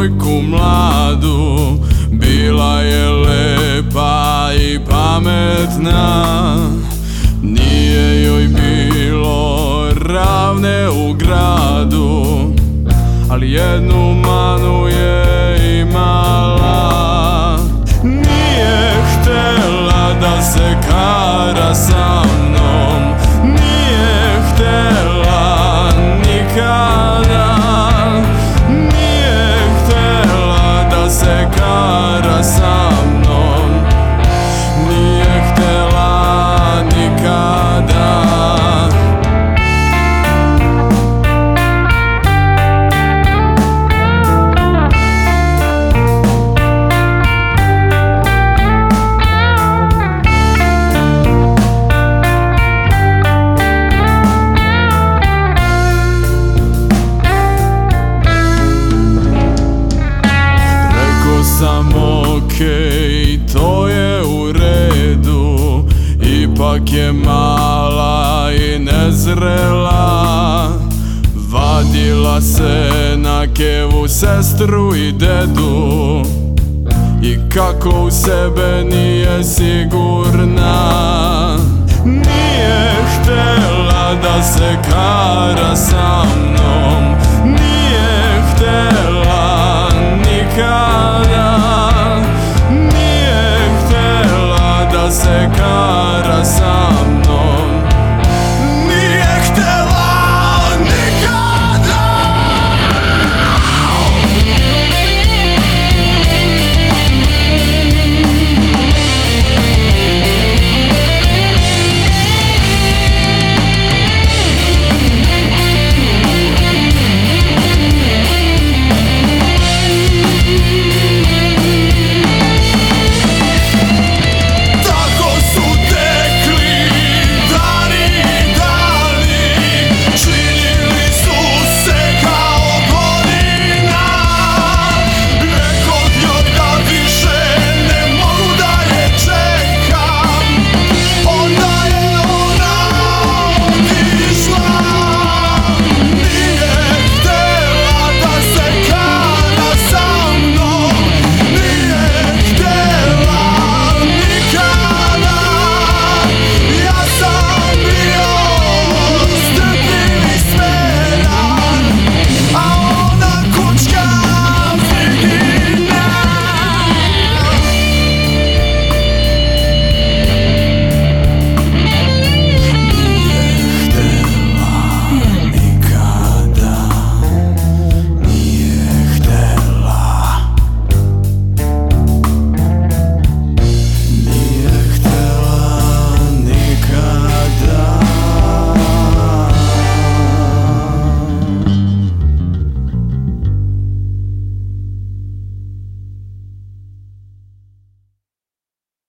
djevojku mladu. Bila je lepa i pametna. Nije joj bilo ravne u gradu. Ali jednu manu je sam okej, to je u redu. Ipak je mala i nezrela. Vadila se na kevu sestru i dedu. I kako u sebe nije sigurna. Nije htjela da se kara sa mnom